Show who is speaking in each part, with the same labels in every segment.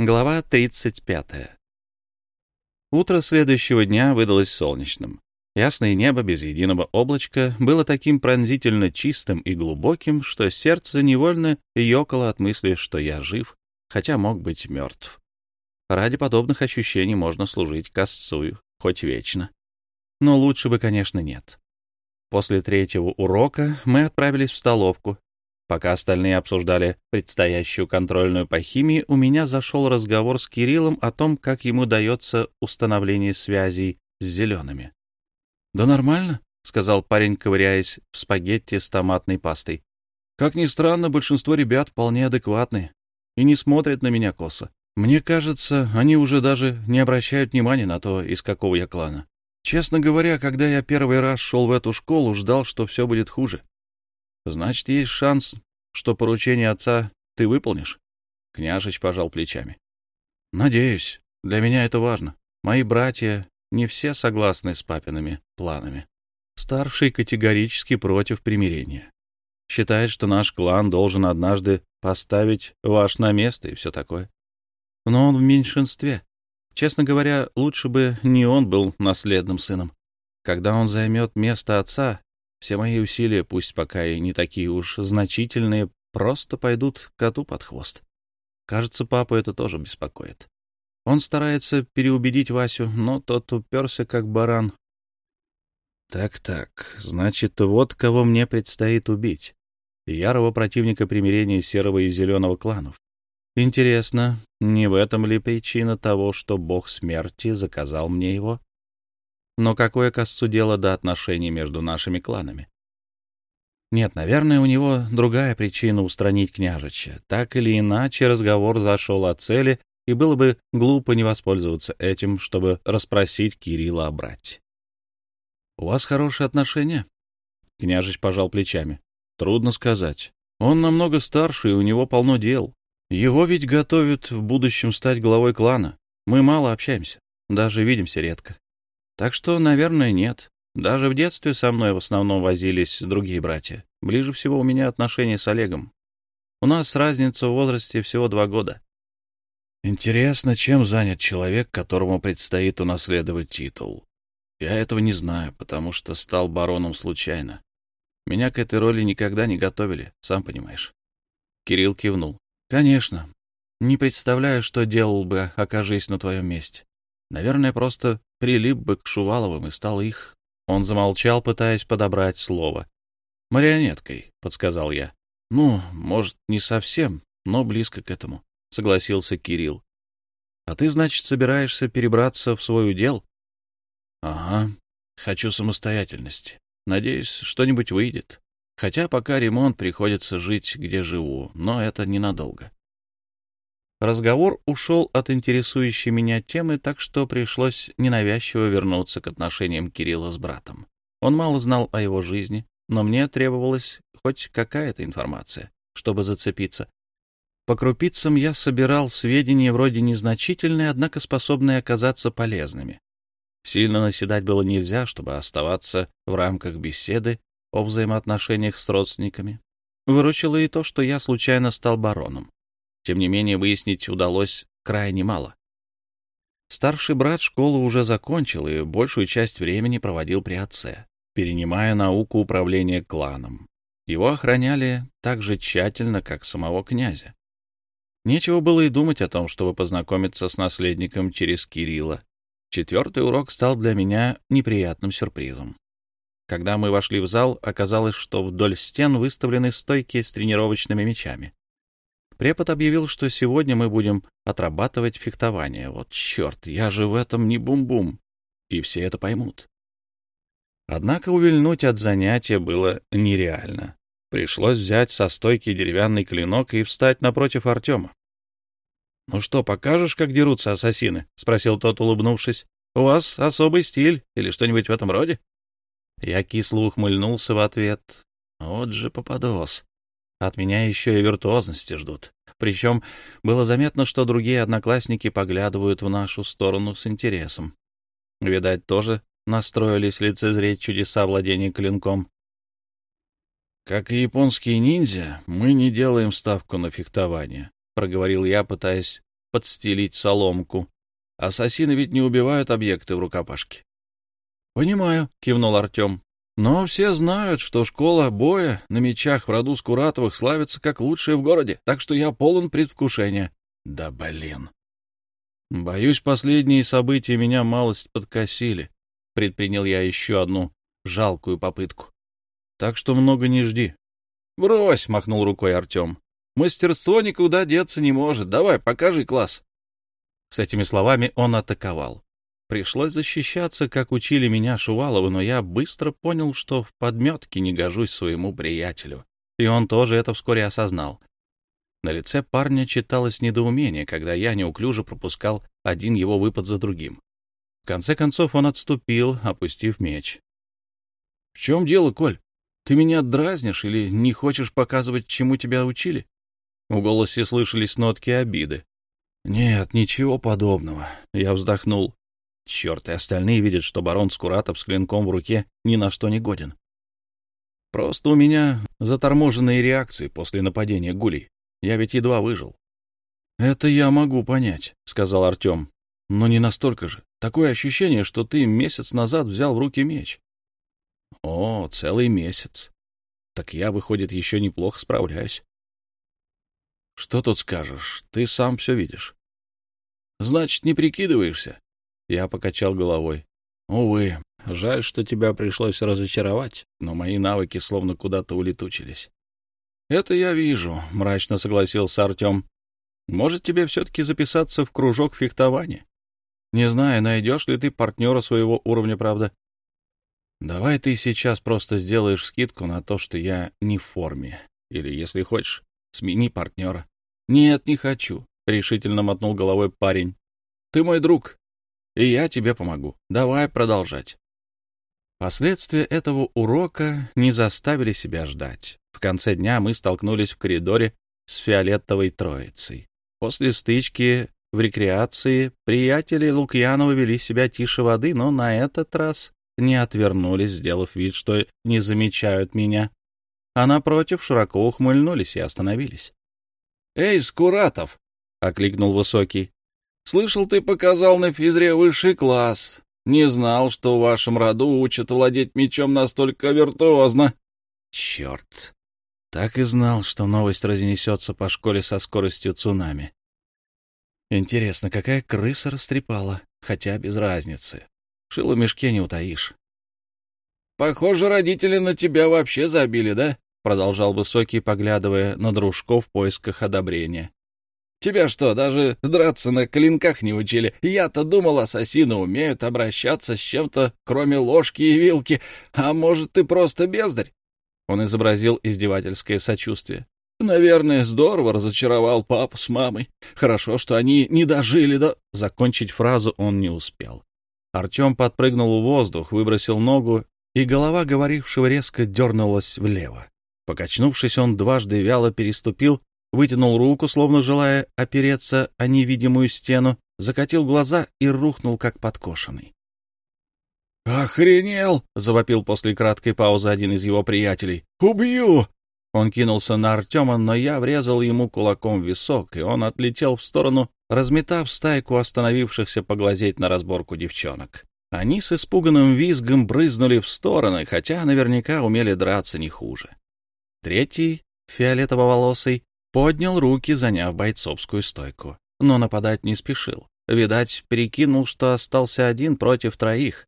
Speaker 1: Глава 35. Утро следующего дня выдалось солнечным. Ясное небо без единого облачка было таким пронзительно чистым и глубоким, что сердце невольно ёкало от мысли, что я жив, хотя мог быть мертв. Ради подобных ощущений можно служить косцую, хоть вечно. Но лучше бы, конечно, нет. После третьего урока мы отправились в столовку, Пока остальные обсуждали предстоящую контрольную по химии, у меня зашел разговор с Кириллом о том, как ему дается установление связей с зелеными. «Да нормально», — сказал парень, ковыряясь в спагетти с томатной пастой. «Как ни странно, большинство ребят вполне адекватны и не смотрят на меня косо. Мне кажется, они уже даже не обращают внимания на то, из какого я клана. Честно говоря, когда я первый раз шел в эту школу, ждал, что все будет хуже. Значит, есть шанс, что поручение отца ты выполнишь? Княжич пожал плечами. Надеюсь. Для меня это важно. Мои братья не все согласны с папиными планами. Старший категорически против примирения. Считает, что наш клан должен однажды поставить ваш на место и все такое. Но он в меньшинстве. Честно говоря, лучше бы не он был наследным сыном. Когда он займет место отца, все мои усилия, пусть пока и не такие уж значительные, просто пойдут коту под хвост. Кажется, папу это тоже беспокоит. Он старается переубедить Васю, но тот уперся как баран. Так-так, значит, вот кого мне предстоит убить. Ярого противника примирения серого и зеленого кланов. Интересно, не в этом ли причина того, что бог смерти заказал мне его? Но какое косцу дело до отношений между нашими кланами? Нет, наверное, у него другая причина устранить княжича. Так или иначе, разговор зашел о цели, и было бы глупо не воспользоваться этим, чтобы расспросить Кирилла о брате. — У вас хорошие отношения? Княжич пожал плечами. — Трудно сказать. Он намного старше, и у него полно дел. Его ведь готовят в будущем стать главой клана. Мы мало общаемся, даже видимся редко. Так что, наверное, нет. Даже в детстве со мной в основном возились другие братья. Ближе всего у меня отношения с Олегом. У нас разница в возрасте всего два года. Интересно, чем занят человек, которому предстоит унаследовать титул. Я этого не знаю, потому что стал бароном случайно. Меня к этой роли никогда не готовили, сам понимаешь. Кирилл кивнул. Конечно. Не представляю, что делал бы, окажись на твоем месте. Наверное, просто прилип бы к Шуваловым и стал их. Он замолчал, пытаясь подобрать слово. «Марионеткой», — подсказал я. «Ну, может, не совсем, но близко к этому», — согласился Кирилл. «А ты, значит, собираешься перебраться в свой удел?» «Ага, хочу самостоятельности. Надеюсь, что-нибудь выйдет. Хотя пока ремонт, приходится жить, где живу, но это ненадолго. Разговор ушел от интересующей меня темы, так что пришлось ненавязчиво вернуться к отношениям Кирилла с братом. Он мало знал о его жизни, но мне требовалась хоть какая-то информация, чтобы зацепиться. По крупицам я собирал сведения вроде незначительные, однако способные оказаться полезными. Сильно наседать было нельзя, чтобы оставаться в рамках беседы о взаимоотношениях с родственниками. Выручило и то, что я случайно стал бароном. Тем не менее, выяснить удалось крайне мало. Старший брат школу уже закончил и большую часть времени проводил при отце, перенимая науку управления кланом. Его охраняли так же тщательно, как самого князя. Нечего было и думать о том, чтобы познакомиться с наследником через Кирилла. Четвертый урок стал для меня неприятным сюрпризом. Когда мы вошли в зал, оказалось, что вдоль стен выставлены стойки с тренировочными мечами. Препод объявил, что сегодня мы будем отрабатывать фехтование. Вот черт, я же в этом не бум-бум. И все это поймут. Однако увильнуть от занятия было нереально. Пришлось взять со стойки деревянный клинок и встать напротив Артема. — Ну что, покажешь, как дерутся ассасины? — спросил тот, улыбнувшись. — У вас особый стиль или что-нибудь в этом роде? Я кисло ухмыльнулся в ответ. Вот же попадос. От меня еще и виртуозности ждут. Причем было заметно, что другие одноклассники поглядывают в нашу сторону с интересом. Видать, тоже настроились лицезреть чудеса владения клинком. «Как и японские ниндзя, мы не делаем ставку на фехтование», — проговорил я, пытаясь подстелить соломку. Ассасины ведь не убивают объекты в рукопашке. — Понимаю, — кивнул Артем. — Но все знают, что школа боя на мечах в роду Скуратовых славится как лучшая в городе, так что я полон предвкушения. Да блин. Боюсь, последние события меня малость подкосили. Предпринял я еще одну жалкую попытку. Так что много не жди. — Брось, — махнул рукой Артем. — Мастерство никуда деться не может. Давай, покажи класс. С этими словами он атаковал. Пришлось защищаться, как учили меня Шуваловы, но я быстро понял, что в подметке не гожусь своему приятелю. И он тоже это вскоре осознал. На лице парня читалось недоумение, когда я неуклюже пропускал один его выпад за другим. В конце концов он отступил, опустив меч. — В чем дело, Коль? Ты меня дразнишь или не хочешь показывать, чему тебя учили? В голосе слышались нотки обиды. «Нет, ничего подобного». Я вздохнул. Черт, и остальные видят, что барон Скуратов с клинком в руке ни на что не годен. Просто у меня заторможенные реакции после нападения гулей. Я ведь едва выжил. «Это я могу понять», — сказал Артем. «Но не настолько же. Такое ощущение, что ты месяц назад взял в руки меч». «О, целый месяц. Так я, выходит, еще неплохо справляюсь». «Что тут скажешь? Ты сам все видишь». Значит, не прикидываешься? Я покачал головой. Увы, жаль, что тебя пришлось разочаровать, но мои навыки словно куда-то улетучились. Это я вижу, мрачно согласился Артем. Может, тебе все-таки записаться в кружок фехтования? Не знаю, найдешь ли ты партнера своего уровня, правда. Давай ты сейчас просто сделаешь скидку на то, что я не в форме. Или, если хочешь, смени партнера. Нет, не хочу. — решительно мотнул головой парень. — Ты мой друг, и я тебе помогу. Давай продолжать. Последствия этого урока не заставили себя ждать. В конце дня мы столкнулись в коридоре с фиолетовой троицей. После стычки в рекреации приятели Лукьянова вели себя тише воды, но на этот раз не отвернулись, сделав вид, что не замечают меня, а напротив широко ухмыльнулись и остановились. — Эй, Скуратов! — окликнул Высокий. — Слышал, ты показал на физре высший класс. Не знал, что в вашем роду учат владеть мечом настолько виртуозно. — Черт! Так и знал, что новость разнесется по школе со скоростью цунами. Интересно, какая крыса растрепала, хотя без разницы. Шило в мешке не утаишь. — Похоже, родители на тебя вообще забили, да? — продолжал Высокий, поглядывая на дружков в поисках одобрения. Тебя что, даже драться на клинках не учили? Я-то думал, ассасины умеют обращаться с чем-то, кроме ложки и вилки. А может, ты просто бездарь?» Он изобразил издевательское сочувствие. «Наверное, здорово разочаровал папу с мамой. Хорошо, что они не дожили до...» Закончить фразу он не успел. Артем подпрыгнул в воздух, выбросил ногу, и голова говорившего резко дернулась влево. Покачнувшись, он дважды вяло переступил вытянул руку, словно желая опереться о невидимую стену, закатил глаза и рухнул, как подкошенный. «Охренел!» — завопил после краткой паузы один из его приятелей. «Убью!» Он кинулся на Артема, но я врезал ему кулаком в висок, и он отлетел в сторону, разметав стайку остановившихся поглазеть на разборку девчонок. Они с испуганным визгом брызнули в стороны, хотя наверняка умели драться не хуже. Третий, фиолетово-волосый, Поднял руки, заняв бойцовскую стойку, но нападать не спешил. Видать, перекинул, что остался один против троих.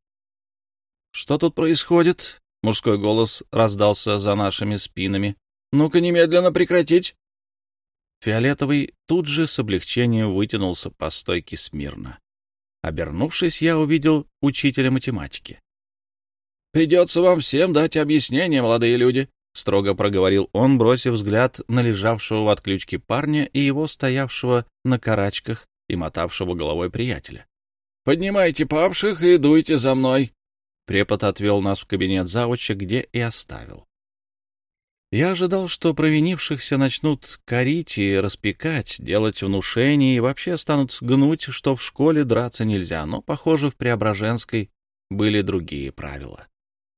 Speaker 1: «Что тут происходит?» — мужской голос раздался за нашими спинами. «Ну-ка, немедленно прекратить!» Фиолетовый тут же с облегчением вытянулся по стойке смирно. Обернувшись, я увидел учителя математики. «Придется вам всем дать объяснение, молодые люди», — строго проговорил он, бросив взгляд на лежавшего в отключке парня и его стоявшего на карачках и мотавшего головой приятеля. — Поднимайте павших и дуйте за мной. Препод отвел нас в кабинет завуча, где и оставил. Я ожидал, что провинившихся начнут корить и распекать, делать внушения и вообще станут гнуть, что в школе драться нельзя, но, похоже, в Преображенской были другие правила.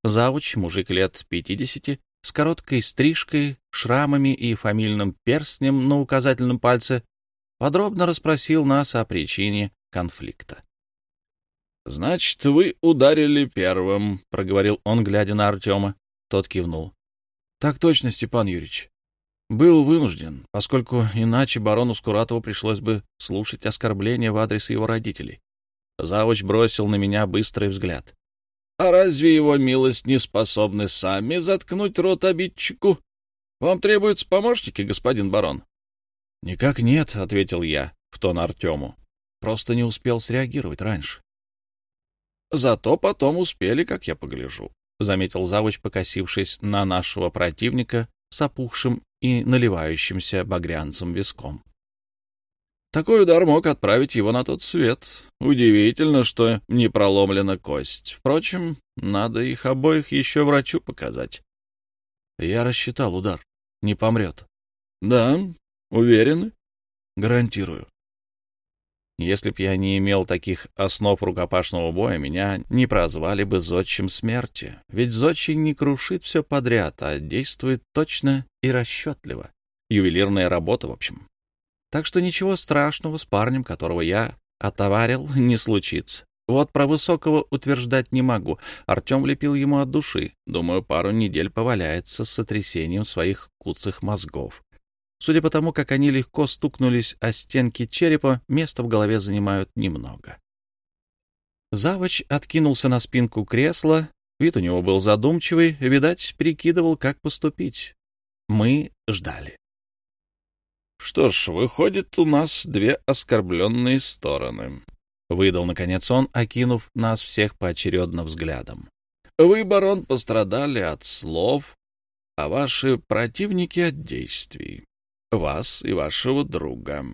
Speaker 1: Завуч, мужик лет пятидесяти, с короткой стрижкой, шрамами и фамильным перстнем на указательном пальце, подробно расспросил нас о причине конфликта.
Speaker 2: — Значит, вы ударили первым, — проговорил он, глядя на Артема.
Speaker 1: Тот кивнул. — Так точно, Степан Юрьевич. Был вынужден, поскольку иначе барону Скуратову пришлось бы слушать оскорбления в адрес его родителей. Завуч бросил на меня быстрый взгляд.
Speaker 2: — А разве его милость не способны сами заткнуть рот обидчику? Вам требуются помощники, господин барон?
Speaker 1: — Никак нет, — ответил я в тон Артему. Просто не успел среагировать раньше.
Speaker 2: — Зато потом успели, как я погляжу, — заметил завуч, покосившись на нашего противника с опухшим и наливающимся багрянцем виском. Такой удар мог отправить его на тот свет. Удивительно, что не проломлена кость. Впрочем, надо их обоих еще врачу показать.
Speaker 1: Я рассчитал удар не помрет.
Speaker 2: — Да, уверены?
Speaker 1: — Гарантирую. Если б я не имел таких основ рукопашного боя, меня не прозвали бы зодчим смерти. Ведь зодчий не крушит все подряд, а действует точно и расчетливо. Ювелирная работа, в общем. Так что ничего страшного с парнем, которого я отоварил, не случится. Вот про Высокого утверждать не могу. Артем влепил ему от души. Думаю, пару недель поваляется с сотрясением своих куцых мозгов. Судя по тому, как они легко стукнулись о стенки черепа, места в голове занимают немного. Завоч откинулся на спинку кресла. Вид у него был задумчивый, видать, перекидывал, как поступить. Мы ждали.
Speaker 2: Что ж, выходит, у нас две оскорбленные стороны.
Speaker 1: — выдал, наконец, он, окинув нас всех поочередно взглядом.
Speaker 2: — Вы, барон, пострадали от слов, а ваши противники — от действий. Вас и вашего друга.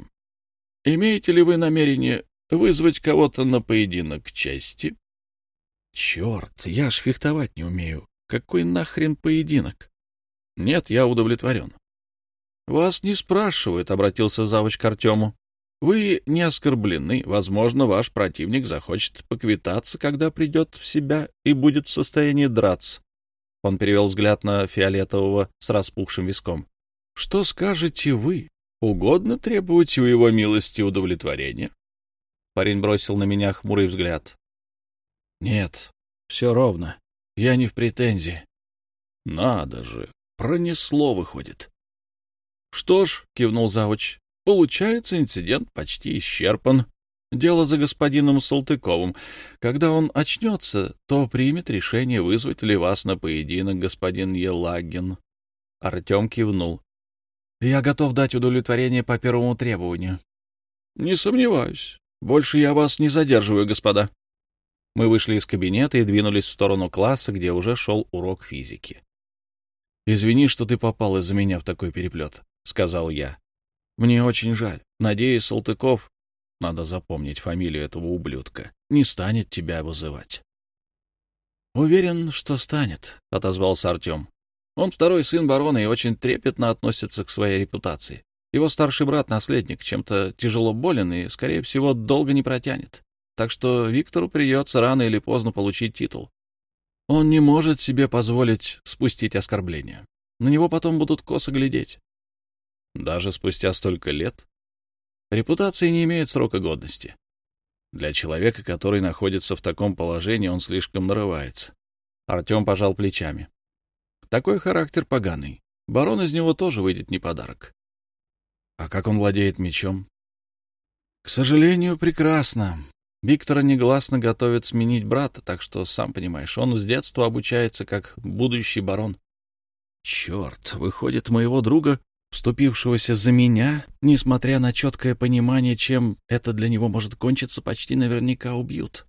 Speaker 2: Имеете ли вы намерение вызвать кого-то на поединок чести?
Speaker 1: — Черт, я ж фехтовать не умею. Какой нахрен поединок? — Нет, я удовлетворен. — Вас не спрашивают, — обратился завуч к Артему. Вы не оскорблены. Возможно, ваш противник захочет поквитаться, когда придет в себя и будет в состоянии драться. Он перевел взгляд на фиолетового с распухшим виском. Что скажете вы? Угодно требовать у его милости удовлетворения? Парень бросил на меня хмурый взгляд. Нет, все ровно. Я не в претензии. Надо же, пронесло, выходит. Что ж, кивнул завуч, Получается, инцидент почти исчерпан. Дело за господином Салтыковым. Когда он очнется, то примет решение, вызвать ли вас на поединок господин Елагин. Артем кивнул. — Я готов дать удовлетворение по первому требованию. — Не сомневаюсь. Больше я вас не задерживаю, господа. Мы вышли из кабинета и двинулись в сторону класса, где уже шел урок физики. — Извини, что ты попал из-за меня в такой переплет, — сказал я. Мне очень жаль. Надеюсь, Салтыков, надо запомнить фамилию этого ублюдка, не станет тебя вызывать. Уверен, что станет, — отозвался Артем. Он второй сын барона и очень трепетно относится к своей репутации. Его старший брат — наследник, чем-то тяжело болен и, скорее всего, долго не протянет. Так что Виктору придется рано или поздно получить титул. Он не может себе позволить спустить оскорбление. На него потом будут косо глядеть. Даже спустя столько лет? Репутация не имеет срока годности. Для человека, который находится в таком положении, он слишком нарывается. Артем пожал плечами. Такой характер поганый. Барон из него тоже выйдет не подарок. А как он владеет мечом? К сожалению, прекрасно. Виктора негласно готовят сменить брата, так что, сам понимаешь, он с детства обучается как будущий барон. Черт, выходит, моего друга вступившегося за меня, несмотря на четкое понимание, чем это для него может кончиться, почти наверняка убьют.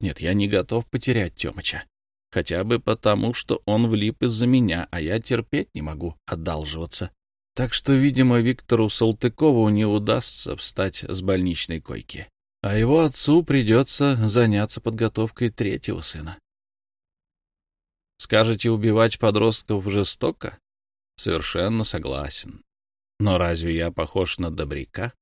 Speaker 1: Нет, я не готов потерять Темыча. Хотя бы потому, что он влип из-за меня, а я терпеть не могу одалживаться. Так что, видимо, Виктору Салтыкову не удастся встать с больничной койки. А его отцу придется заняться подготовкой третьего сына. Скажете, убивать подростков жестоко? Совершенно согласен. Но разве я похож на добряка?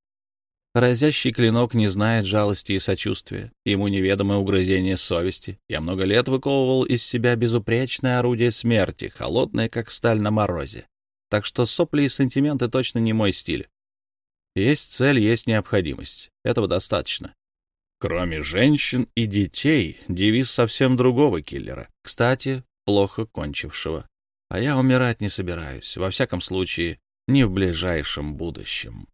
Speaker 1: Разящий клинок не знает жалости и сочувствия. Ему неведомое угрызение совести. Я много лет выковывал из себя безупречное орудие смерти, холодное, как сталь на морозе. Так что сопли и сантименты точно не мой стиль. Есть цель, есть необходимость. Этого достаточно. Кроме женщин и детей, девиз совсем другого киллера. Кстати, плохо кончившего. А я умирать не собираюсь, во всяком случае, не в ближайшем будущем.